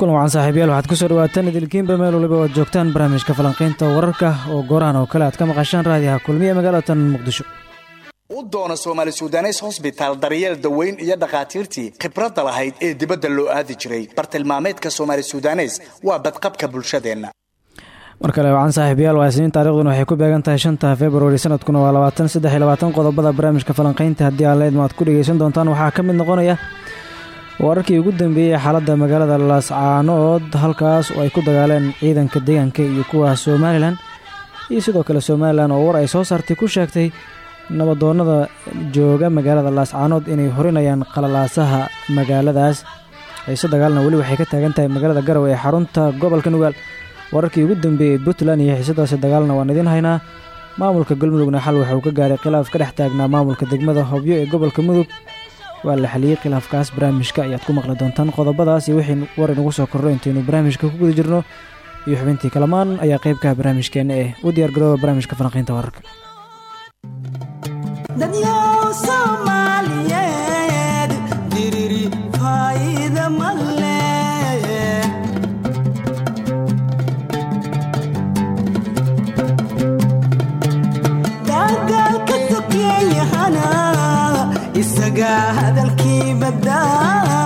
kulan wacan saaxiibyaal. Waxaad ku soo dhawaataan idilkiinba meel waliba oad joogtaan barnaamijka falanqaynta wararka oo goorahan oo kale aad ka maqashaan raadiyaha kulmiye magaalatan muqdisho. U doona soomaali sudanes hosbitaal daryeel daweyn iyo dhakhaatiirtii khibradda lahayd ee dibadda loo aadi jiray. Bartilmaameedka soomaali sudanes waa badqabka bulshadeenna. Mar kale wacan saaxiibayaal waa isniin taarikhduna waxay ku beegan tahay shanta februari sanadkuna waa labaatan saddex iyo labaatan qodobada barnaamijka falanqaynta. Haddii aan leedma aad ku dhegeysan doontaan waxaa ka mid noqonaya wararkii ugu dambeeyey xaaladda magaalada laascaanood halkaas oo ay ku dagaaleen ciidanka deegaanka iyo kuwa somalilan iyo sidoo kale somalilan oo war ay soo saartay ku sheegtay nabadoonnada jooga magaalada laascaanood inay horinayaan qalalaasaha magaaladaas. Xiise dagaalna weli waxay ka taagan tahay magaalada garowe ee xarunta gobolka nugaal. Wararkii ugu dambeeyey puntland iyo xiisadaasi dagaalna waan idiin haynaa. Maamulka galmudugna xal waxa uu ka gaaray khilaaf ka dhex taagnaa maamulka degmada hobyo ee gobolka mudug waa la xaliyey khilaafkaas barnaamijka ayaad ku maqli doontaan qodobadaas iyo wixii war inugu soo korro intaynu barnaamijka ku guda jirno. Iyo xubintii kalamaan ayaa qaybkaha barnaamijkeenna eh u diyaar garooba barnaamijka falanqiynta wararka hadalkii badaa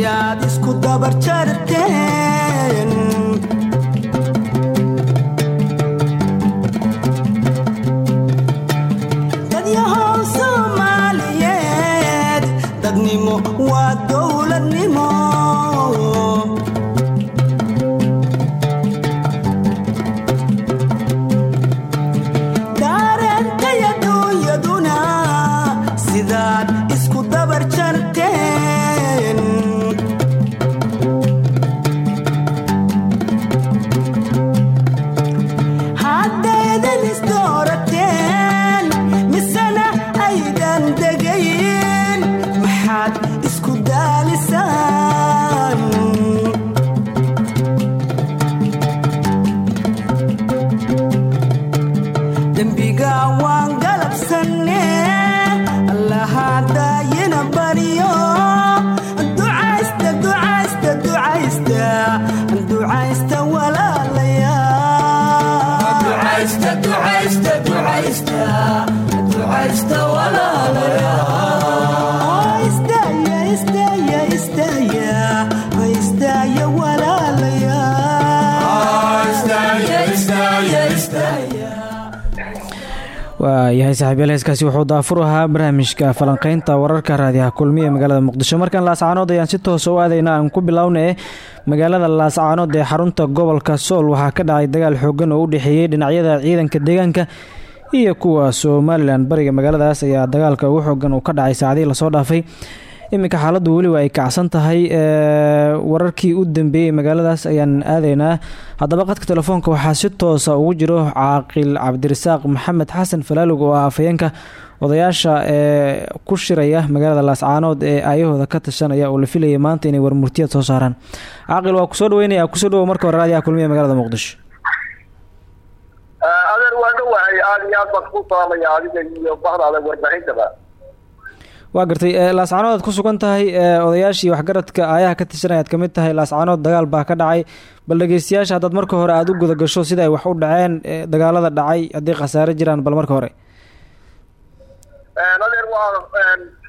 ayaad isku dabar jarteen waayahay saaxiibyaal heeskaasi wuxuu daafur ahaa barnaamijka falanqeynta wararka raadiyaha kulmiya magaalada muqdisho. Markan laascaanood ayaan si toosa u aadayna aan ku bilowna eh magaalada laascaanood ee xarunta gobolka sool. Waxaa ka dhacay dagaal xoogan oo u dhexeeyey dhinacyada ciidanka deegaanka iyo kuwa somalilan bariga magaaladaas ayaa dagaalka ugu xoogan uu ka dhacay saacadihii la soo dhaafay iminka xaaladdu weliba ay kacsan tahay wararkii u dambeeyey magaaladaas ayaan aadaynaa. Haddaba qadka telefoonka waxaa si toosa ugu jiro caaqil cabdirasaaq maxamed xasan falaalug oo ah afhayeenka odayaasha ee ku shiraya magaalada laascaanood ee aayahooda ka tashanaya oo la filayay maanta inay warmurtiyad soo saaraan. Caaqil waa ku soo dhaweynaya ku soo dhawow marka hore raadiyaha kulmiya magaalada muqdisho. Adeer waa dhawahay aada iyo aad baan ku salaamaya adiga iyo bahdaada warbaahintaba waa gartay laascaanood aad ku sugan tahay odayaashii waxgaradka aayaha ka tishanay aad ka mid tahay. Laascaanood dagaal baa ka dhacay. Bal dhegeystayaasha haddaad marka hore aada u guda gasho sida ay wax u dhaceen dagaalada dhacay haddii khasaare jiraan bal marka hore. Adeer waa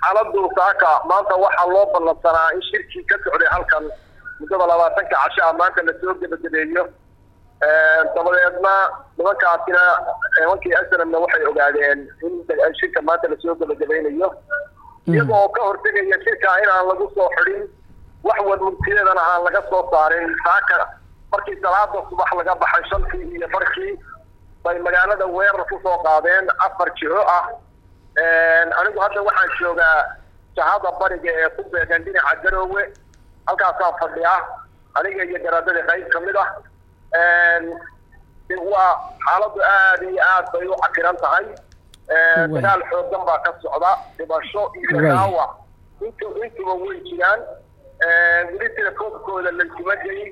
xaaladu saaka maanta waxaa loo ballansanaa in shirkii ka socday halkan muddada labaatanka casho ah maanta la soo gebagabeeyo dabadeedna nimankaasina nimankii asramna waxay ogaadeen in shirka maanta la soo gebagabeynayo iyaga oo ka hortegaya shirka inaan lagu soo xidhin wax warmurtiyeedana aan laga soo saarin. Saaka markii salaada subax laga baxay shantii iyo barkii bay magaalada weerar ku soo qaadeen afar jiho ah. Anigu hadda waxaan joogaa jahada bariga ee ku beegan dhinaca garoowe halkaasaan fadhiya aniga iyo garaadada qayb ka mid ah. Waa xaaladu aada iyo aad bay u cakiran tahay dagaal xoogan baa ka socda dhibasho iyo dhaawac int intuba way jiraan. Weli sida koobkooda laysuma geyin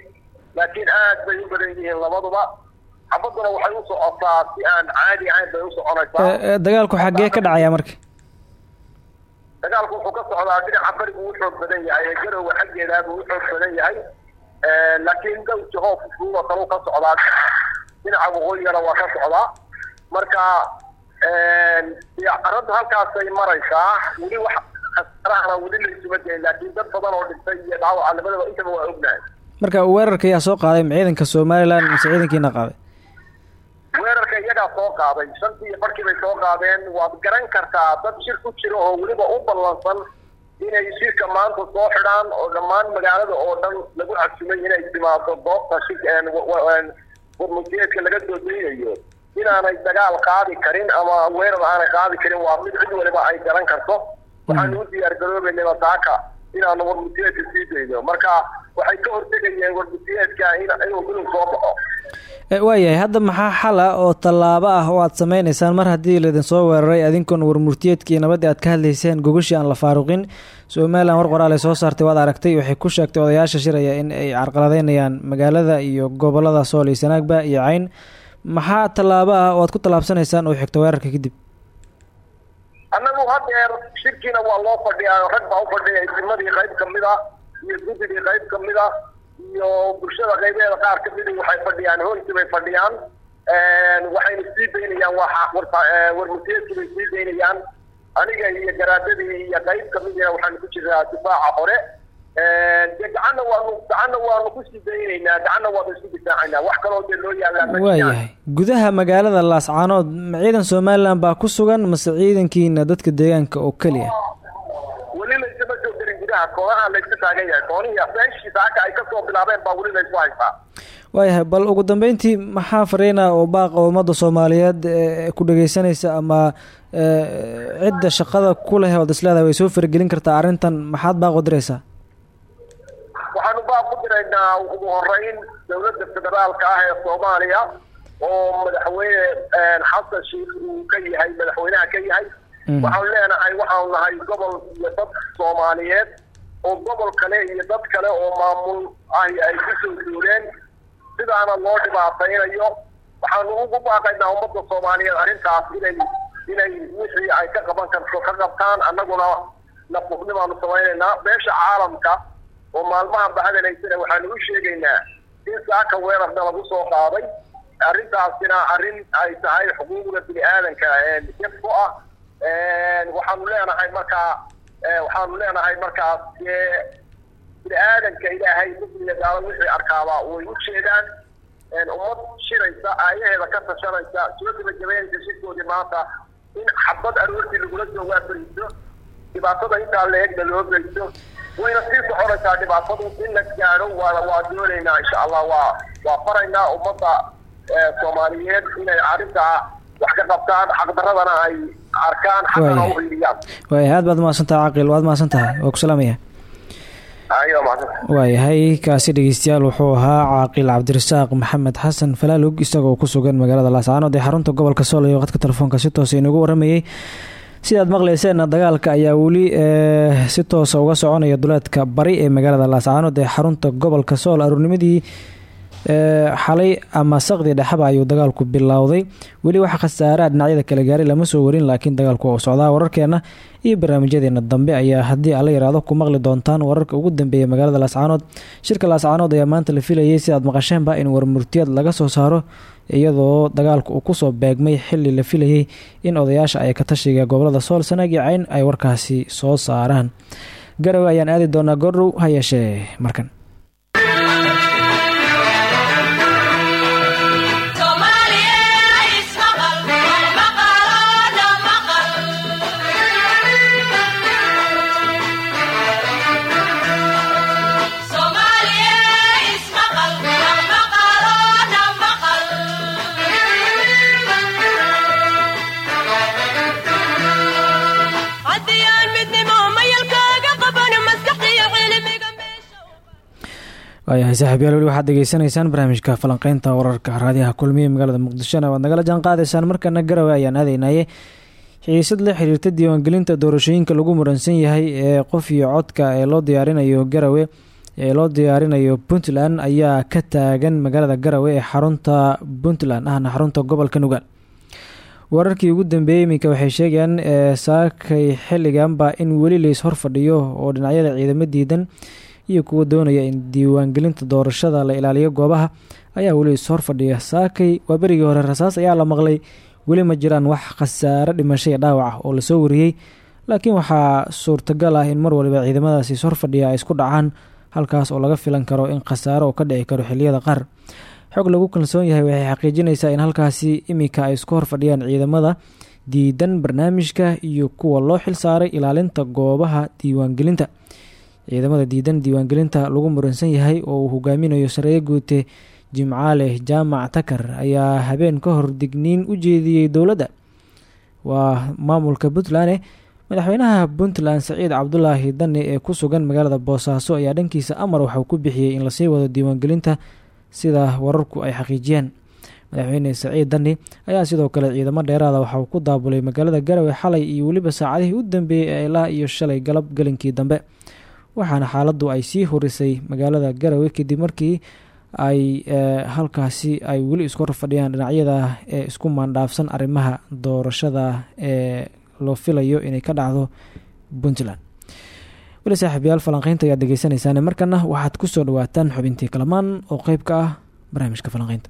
laakiin aad bay u badan yihiin labaduba. Xabaduna waxay u socotaa si aan caadi ahayn bay u soconaysaa. Dagaalku xaggee ka dhacaya marka? Dagaalku wuxuu ka socdaa dhinaca barigu u xoog badan yahay ee garowga xaggeedaabuu u xoog badan yahay. Laakiin dhow jahoo fufuuga kaleu ka socdaa. Dhinaca waqooyigana waa ka socdaa. Marka aradu halkaasay maraysaa. Weli wax khasarahana weli laysuma geyn laakiin dad badan oo dhintay iyo dhaawaca labadaba intaba waa ognahay. Marka weerarka ayaa soo qaaday ma ciidanka somalilan mise ciidankiina qaaday? Weerarka iyagaa soo qaaday. Shantii iyo barkii bay soo qaadeen waad garan kartaa dad shir ku jira oo weliba u ballansan inay shirka maanta soo xidhaan oo dhammaan magaalada oo dhan lagu casumay inay timaado goobta warmutiyeedka laga soo daynayo inaanay dagaal qaadi karin ama weerar aanay qaadi karin waa mid cid waliba ay garan karto. Waxaanu u diyaar garoobeynaba saaka inaanu warmutiyeedka sii dayno marka waxay ka hortegayeen warmutiyeedka inuu gulub soo baxo. Waayahay hadda maxaa xal ah oo tallaabo ah oo aad sameyneysaan mar haddii laydin soo weeraray adinkoon warmurtiyeedkii nabaddii aad ka hadlayseen gogashii aan la faaruqin. Somalilan war qoraal ay soo saartay waad aragtay waxay ku sheegtay odayaasha shiraya in ay carqaladeynayaan magaalada iyo gobollada sool iyo sanaagba iyo cayn maxaa tallaabo ah oo aad ku tallaabsanaysaan oo xigta weerarka kadib? Annagu hadeer shirkiina waa loo fadhiyaa rag baa u fadhiya idimadii qayb ka mid a iyo guddigii qayb ka mid a iyo bulshada qaybeeda qaar kamidi waxay fadhiyaan hoolkii bay fadhiyaan. Waxayna sii daynayaan warmutiyeedkii bay sii daynayaan. Aniga iyo garaadadii iyo qayb kamidina waxaanu ku jiraa difaaca hore waayahay. gudaha magaalada laascaanood ma ciidan somalilan baa ku sugan mase ciidankiina dadka deegaanka oo weli laysku haystaa waayahay bal ugu dambeyntii maxaa fariina oo baaqa ummadda soomaaliyeed ku dhageysanaysa ama cidda shaqada ku leh ood isleedahay way soo faragelin kartaa arrintan maxaad baaqo diraysaa? waxaanu ku diraynaa ugu horeyn dowladda federaalka ah ee soomaaliya oo madaxweyne xasan sheikh uu ka yahay madaxweynaha ka yahay. Waxaanu leenahay waxaanu nahay gobol iyo dad soomaaliyeed oo gobol kale iyo dad kale oo maamul ahi ay ku soo duuleen sidaana loo dhibaataynayo waxaanu ugu baaqaynaa ummadda soomaaliyeed arrintaas inay inay wixii ay ka qaban karto ka qabtaan annaguna nafufnimaanu samaynaynaa beesha caalamka oo maalmahan bahadanaysana waxaanu u sheegaynaa in saaka weerarna lagu soo qaaday. Arrintaasina arrin ay tahay xuquuqda bini aadanka jab ku ah waxaanu leenahay markaa waxaanu leenahay markaas dee bini aadanka ilaahay musliga gaalo wixii arkaabaa way u jeedaan ummad shiraysa aayaheeda ka tashanaysa soo gabagabeynaysa shirkoodii maanta in xabad aroortii lagula soo waafariso dhibaatada intaa la-egna loo geysto wayna sii soconaysaa dhibaatadu in la gaadho waa doonaynaa insha allah waa waa faraynaa ummadda soomaaliyeed inay arrintaa wax ka qabtaan xaqdaradana ay arkaan xaqana u hiliyaan waaya aad baad umahadsantahay caqil waad mahadsan tahay waa ku salaamaya. Waayahay kaasi dhegeystayaal wuxuu ahaa caaqil cabdirasaaq maxamed xasan falaalog isagoo ku sugan magaalada laascaanood ee xarunta gobolka sool iyo qadka telefoonka si toosa inagu waramayey sidaad maqleyseen dagaalka ayaa weli si toosa uga soconaya duleedka bari ee magaalada laascaanood ee xarunta gobolka sool aruurnimadii xalay ama saqdii dhexaba ayuu dagaalku bilowday. Weli waxa khasaaraa dhinacyada kala gaaray lama soo warin laakiin dagaalku waa socdaa wararkeena iyo barnaamijyadeena. Dambe ayaa haddii ala yiraahdo ku maqli doontaan wararka ugu dambeeya magaalada laascaanood shirka laascaanood ayaa maanta la filayay sidaad maqasheenba in warmurtiyaad laga soo saaro iyadoo dagaalku uu ku soo beegmay xili la filayay in odayaasha ay ka tashiga gobollada sool sanaag iyo cayn ay warkaasi soo saaraan. Garowe ayaan aadi doonaa goordhow ha markan waayahay saaxiibyaal weli waxaad degeysanaysaan barnaamijka falanqeynta wararka raadiyaha kulmiye magaalada muqdishona. Waad nagala jaan qaadaysaan markana garowe ayaan aadeynaye xiisad la xiriirta diiwaangelinta doorashooyinka lagu muransan yahay ee qof iyo codka ee loo diyaarinayo garowe ee loo diyaarinayo puntland ayaa ka taagan magaalada garowe ee xarunta puntland ahna xarunta gobolka nugaal wararkii ugu dambeeyey iminka waxay sheegayaan saakay xilliganba in weli lays horfadhiyo oo dhinacyada ciidamo diidan iyo kuwa doonaya in diiwaangelinta doorashada la ilaaliyo goobaha ayaa weli is horfadhiya saakay waa berigii hore rasaas ayaa la maqlay. Weli ma jiraan wax khasaare dhimasho iyo dhaawac ah oo la soo wariyey. Laakiin waxaa suurtagal ah in mar waliba ciidamadaasi is horfadhiya isku dhacaan halkaas oo laga filan karo in khasaare oo ka dhici karo xiliyada qaar. Xog lagu kalsoon yahay waxay xaqiijinaysaa in halkaasi iminka ay isku horfadhiyaan ciidamada diidan barnaamijka iyo kuwa loo xilsaaray ilaalinta goobaha diiwaangelinta ciidamada diidan diiwaangelinta lagu muransan yahay oo uu hogaaminayo sareeye guute jimcaale jaamac takar ayaa habeen ka hor digniin u jeediyey dowladda. Waa maamulka puntland madaxweynaha puntland saciid cabdulaahi dani ee ku sugan magaalada boosaaso ayaa dhankiisa amar waxauu ku bixiyey in la sii wado diiwaangelinta sida wararku ay xaqiijiyeen madaxweyne saciid dani ayaa sidoo kale ciidamo dheeraada waxa uu ku daabulay magaalada garowe xalay iyo weliba saacadihii u dambeeyey ee ilaa iyo shalay galab gelinkii dambe waxaana xaaladdu ay sii horisay magaalada garowe kadib markii ay halkaasi ay weli isku horfadhiyaan dhinacyada ee isku maandhaafsan arrimaha doorashada ee loo filayo inay ka dhacdo puntland. Weli saaxiibyaal falanqeynta ayaad degeysanaysaan markana waxaad ku soo dhawaataan xubintii kalamaan oo qeyb ka ah barnaamijka falanqeynta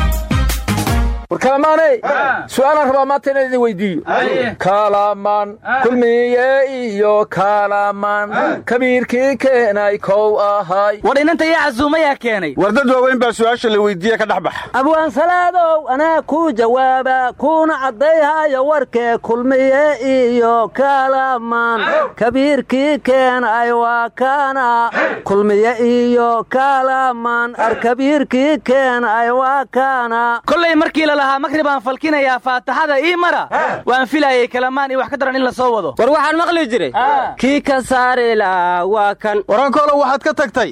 war kalamaaney su'aalaan rabaa maanta inaan idin weyddiiyo kalamaan kulmiye iyo kalamaan kabiirkii keenay kow ahay. War inanta casuumayaa keenay. War dad waaweyn baa su'aasha la weyddiiye ka dhex baxa abwaansalaadow anaa kuu jawaaba kuuna caddayhaya warkee kulmiye iyo kalamaan. Kabiirkii keenay waa kulmiye iyo kalamaan. Arkabiirkii keenay waa lalahaa lahaa makri baan falkinayaa faataxada ii mara waan filayay kalamaan iyo wax ka daran in la soo wado. War waxaan maqli jiray. Kii ka saari lahaa waa kan. Warankolo waxaad ka tagtay.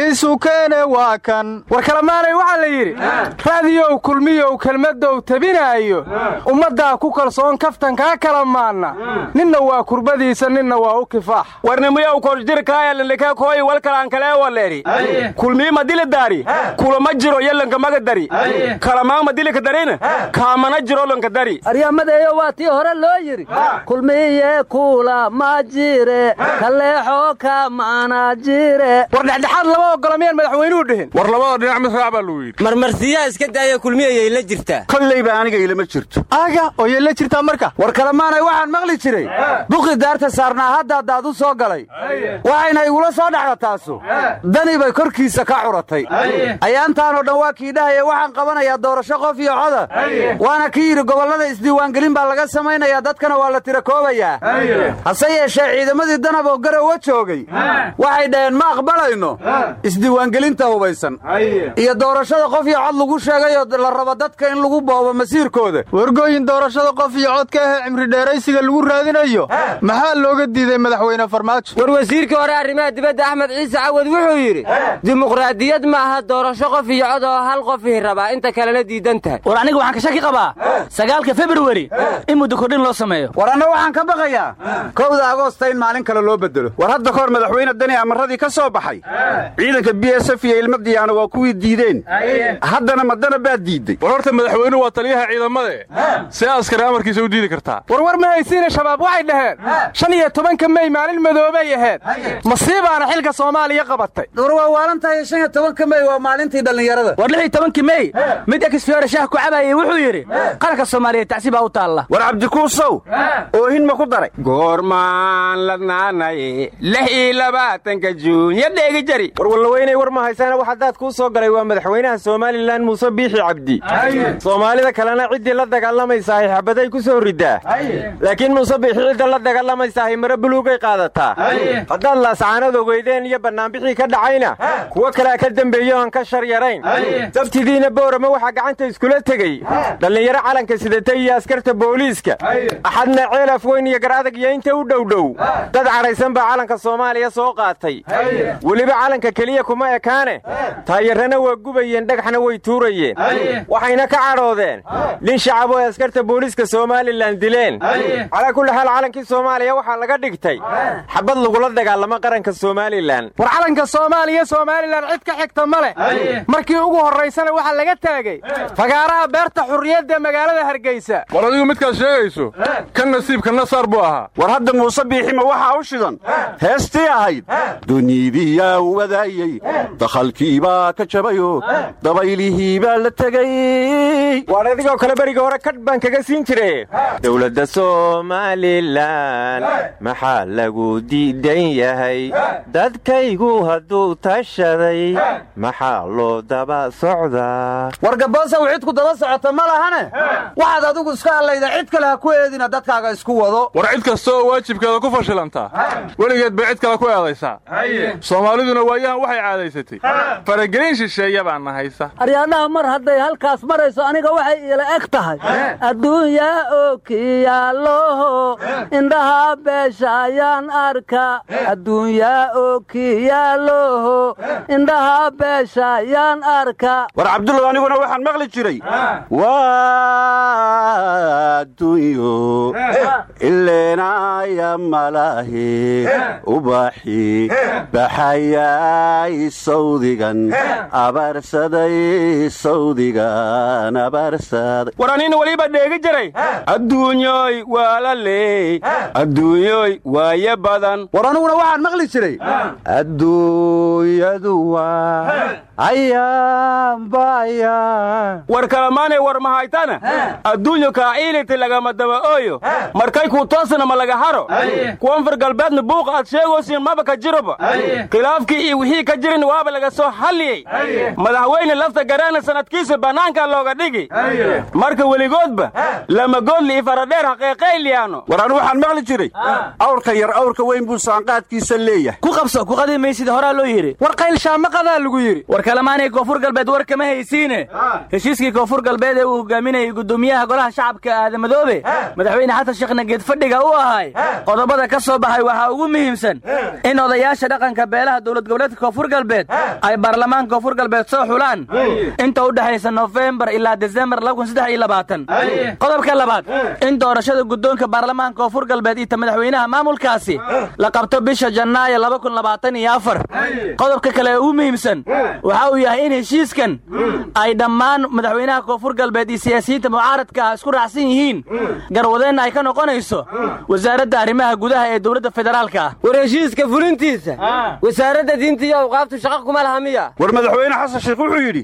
Iisukeene waa kan. War kalamaanay waxaa la yidhi raadiyow kulmiyow kelmadow tabinaayo. Ummaddaa ku kalsoon kaftankaa kala maanna ninna waa kurbadiisa ninna waa u kifaax. Warnimiyow korjirkaayalindhike kooyi walkalaan kalee waleeri kulmiima dili daari. Kulama jiro yelanka maga dari. Kalamaama dilika darina kaamana jiro lanka dari. Aryamadeeyo waa tii hore loo yidhi. Kulmiye kuula ma jire. Kaleexo kamana jire. War dhexdhexaad lama ogola miyaan madaxweynuhu dhihin? War labada dhinac mid raac baa lagu yidhi. Marmarsiyaha iska daaya kulmiyayay la jirtaa. Kollayba aniga ilama jirto. Aga oo yay la jirtaa marka. War kalemaanay waxaan maqli jiray. Buqi daarta saarnaa hadda daad u soo galay. Waxayna igula soo dhacda taasu. Dani bay korkiisa ka curatay. Ayaantaanoo dhan waa kii dhahaya waxaan qabanayaa doorasho qof iyo coda waana kii yidhi gobollada isdiiwaangelin baa laga samaynayaa dadkana waa la tira koobayaa. Hase yeeshee ciidamadii danab oo garowa joogay. Waxay dhaheen ma aqbalayno? Isdiiwaangelinta hubaysan. Iyo doorashada qof iyo cod lagu sheegayoo la rabo dadka in lagu boobo masiirkooda. Wargooyin doorashada qof iyo codka ahee cimri dheeraysiga lagu raadinayo maxaa looga diiday madaxweyne farmaajo? War wasiirkii hore arrimaha dibadda axmed ciise cawad wuxuu yidhi dimuqraadiyad maaha doorasho qof iyo cod oo hal qofii rabaa inta kalena diidan tahay war aniga waxaan ka shaki qabaa. Sagaalka februari in muddo kordhin loo sameeyo. War anna waxaan ka baqayaa. Kowda agoosta in maalin kale loo bedelo war hadda kahor madaxweyne dani amaradii ka soo baxay. Ciidanka b s f iyo ilma diyaana waa kuwii diideen. Haddana madana baad diidday war horta madaxweynuhu waa taliyaha ciidamade see askari amarkiisa u diidi kartaa. War war ma haysiine shabaab waxay dhaheen. Shan iyo tobanka mey maalin madoobay ahayd. Masiibaana xilka soomaaliya qabatay. War waa waalantahay shan iyo tobanka mey waa maalintii dhallinyarada. War lix iyo tobankii mey mid exfiore shaah ku cabayay wuxuu yidhi qaranka soomaaliyeed tacsi baa u taalla. War cabdikuusow oohin ma ku daray. Goormaan ladnaanaye lix iyo labaatanka juunya dheegi jari. War wallaweynay war ma haysana wax haddaad kuu soo galay waa madaxweynaha somalilan muuse biixi cabdi. Soomaalida kalena ciddii la dagaalamaysahay xabaday ku soo ridaa laakiin muuse biixi cidda la dagaalamaysahay mare buluugay qaadataa. Haddaad laascaanad ogeydeen iyo bannaanbixii ka dhacayna kuwo kalea ka dembeeyo aan ka shar yarayn sabtidiina boorama waxaa gacanta iskula tegey dhallinyaro calanka sidatay iyo askarta booliiska? Axadna ceelaf weyn iyo garadag iyo inta u dhowdhow dad cadhaysan baa calanka soomaaliya soo qaatay. Weliba calanka keliya kuma ekaane. Taayarrana waa gubayeen dhagaxna way tuurayeen. Waxayna ka cadhoodeen. Nin shacab oo ay askarta booliiska somalilan dileen. Calaa kulli xaal calankii soomaaliya waxaa laga dhigtay. Xabad lagula dagaalamo qaranka somalilan war calanka soomaaliya somalilan cid ka xigta ma leh. Markii ugu horraysana waxaa laga taagay. Fagaaraha beerta xurriyadda magaalada hargeysa. War adigu midkaad sheegayso kan nasiibka nasaar buu ahaa. War hadda muuse biixima waxaa u shidan. Heestii ahayd. Duniidiyaa wadaayey. Dakhalkiibaa ka jabayo. Dabaylihii baa la tegey waan adigoo kale berigii hore kadh baan kaga siin jire dowladda somalilan maxaa lagu diidan yahay? Dadkaygu hadduu tashaday maxaa loo daba socdaa daba socota ma lahane? Waxaad adigu iska hadlayda cid kale ha ku eedina dadkaaga isku wado. War cid kasta oo waajibkeeda ku fashilantaa weligeed bay cid kale ku eedaysaa. Soomaaliduna waayahan waxay caadaysatay. Faragelin shisheeya baa na haysa. Aryaadhaha mar hadday halkaas marayso aniga waxay iila eg tahay. Adduunyaa ookiyaaloho indhaha beesha ayaan arka. Adduunyaa ookiyaaloho indhaha beesha ayaan arka. War cabdullow aniguna waxaan maqli jiray waa adduunyo ileenaya malahe ubaxi baxayay sawdigan abarsaday sawdigan abarsaday war anina weliba dheegi jiray. Adduunyoy waa la leey adduunyoy waaye badan war aniguna waxaan maqli jiray. Adduunyadu waa ayaanbayaan war kalamaanay war mahaytana adduunyo kaaciiliti lagama daba ooyo markay kuu toosna ma laga haro. Kuwanfar galbeedna buuqa aad sheegoosin maba ka jiroba. Khilaafkii iyo wixii ka jirin waaba laga soo halliyey madaxweyne lafta garaana sanadkiisa bannaanka looga dhigi marka weligoodba lama goodli iyo faradheer haqeeqayliyaano war anu waxaan maqli jiray. Awrka yar awrka weyn buu saanqaadkiisa leeyahay. Ku qabso ku qadi maysid horaa loo yidhi war qaylshaamaqadaa lagu yidhi war kalamaanay koonfur galbeed war kama haysiine. Heshiiskii koonfur galbeed galbeed ee uu hogaaminayay gudoomiyaha golaha shacabka aadan madoobe madaxweyne xasan sheekhna geedfadhiga u ahay. Qodobada ka soo baxay waxaa ugu muhiimsan in odayaasha dhaqanka beelaha dowlad goboleedka koonfur galbeed ay baarlamaanka koonfur galbeed soo xulaan. Inta u dhexaysa nofembar ilaa desembar qodobka labaad in doorashada guddoonka baarlamaanka koonfur galbeed iyo ta madaxweynaha maamulkaasi la qabto bisha janaayo qodobka kale ee ugu muhiimsan waxa uu yahay in heshiiskan ay dhammaan madaxweynaha koonfur galbeed iyo siyaasiyiinta mucaaradka ah isku raacsan yihiin. Garwadeenna ay ka noqonayso wasaaradda arrimaha gudaha ee dowladda federaalka. Ah war heshiiska fulintiisa wasaaradda diinta iyo awqaaftu shaqa kuma laha miya. War madaxweyne xasan sheekh wuxuu yidhi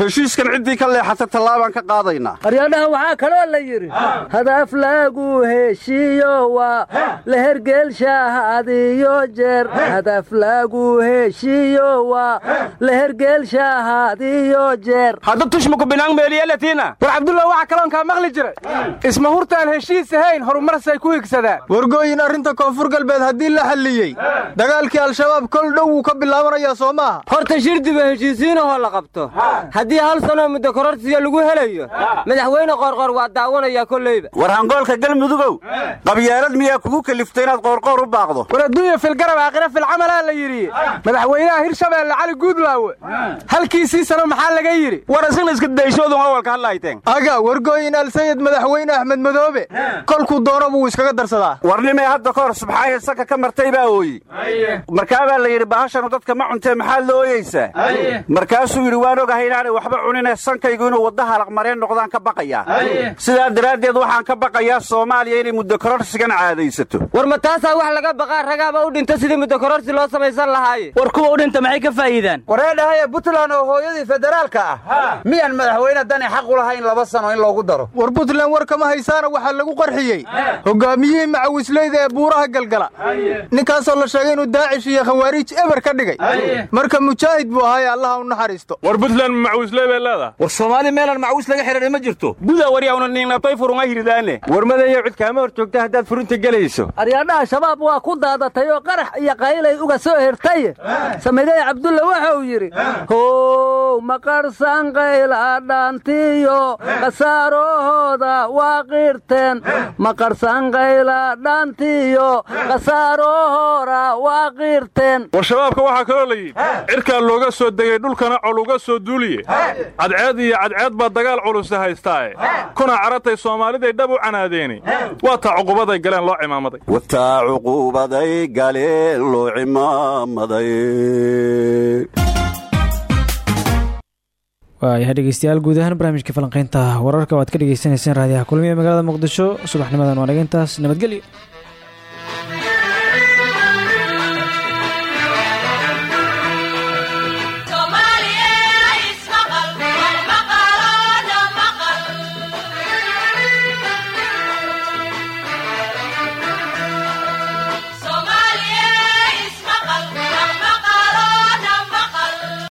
heshiiskan ciddii ka leexata tallaabaan ka qaadaynaa qaryadhaha waxaa kaloo la yidhi hadaf lagu heshiiyo waa la hergeelshaahadiyo jeer. Hadaf lagu heshiiyo waa la hergeelshaahadiyo jeer. Hadda tushmaku binaan meeliyelatiina war cabdullah waxaa kaloon kaa maqli jiray. Isma hurtaan heshiis ahayn horumarsay ku higsadaan. Wargooyin arrinta koonfur galbeed haddii la xalliyey. Dagaalkii al-shabaab kol dhow wuu ka bilaabanayaa soo maaha horta shirdiba heshiisiinahoo la qabto. Haddii hal sanoo muddo kororsiya lagu helayo madaxweyne qoorqoor waa daawanayaa kolleyba. War hangoolka galmudugow qabyaalad miyaa kugu keliftay inaad qoorqoor u baaqdo? War adduunya filgarab aakhira filcamalaa la yidhi. Madaxweynaha hirshabeelle cali guudlaawe. Halkiisii sano maxaa laga yidhi? War isina iska dayshoodun awalka hadlayteen aga wargooyin alsayid madaxweyne axmed madoobe. Kolkuu doono buu iskaga darsadaa. Warnimay hadda ka hor subxaaya sanka ka martay baa ooyi markaabaa la yidhi bahashanu dadka ma cuntee maxaad la ooyeysaa markaasuu yidhi waan ogahay inaanay waxba cunine sankaygu inuu wadda halaqmareen noqdaan ka baqayaa. Sidaa daraaddeed waxaan ka baqayaa soomaaliya inay muddo kororsigan caadaysato. War ma taasaa wax laga baqaa ragaaba u dhinta sidii muddo kororsi loo samaysan lahaaye war kuwa u dhinta maxay ka faa'iidaan? Wareedhahaye puntland oo hooyadii federaalka ah. Miyaan madaxweyne dani xaq u lahayn laba sano in loogu daro. War puntland war kama haysaana waxaa lagu qarxiyey. Hogaamiyihii macawisleyda ee buuraha galgala. Ninkaasoo la sheegay inuu daacish iyo khawaariij eber ka dhigay. Marka mujaahid buu ahaaye allaha u naxariisto. War macawisley bay leedahay. War soomaali meelaan macawis laga xidhan ma jirto. Guda waryaawna niinabtay furunga hirdaane warmadayo cid kaama hor joogta haddaad furinta gelayso. Aryadhaha shabaab waa ku daadatay oo qarax iyo qaylay uga soo hertay samidey cabdulla waxa uu yidhi how maqarsan qayla dhaantiyo khasaarahooda waa qirteen maqarsan qayla dhaantiyo khasaarahooda waa qirteen war shabaabka waxaa kaloo la yidhi cirkaa looga soo degay dhulkana col uga soo duuliye. Cadceed iyo cadceed baa dagaal culusa haystaae kuna caratay soomaaliday dhab u canaadeeni waa taa cuqubaday galeen loo cimaamaday. Wataa cuquubaday galeen loo cimaamaday waayahay dhegeystayaal guud ahaan barnaamijka falanqaynta wararka waad ka dhegeysaneyseen raadiyaha kulmiya magaalada muqdisho. Subaxnimadan waa naga intaas nabadgelyo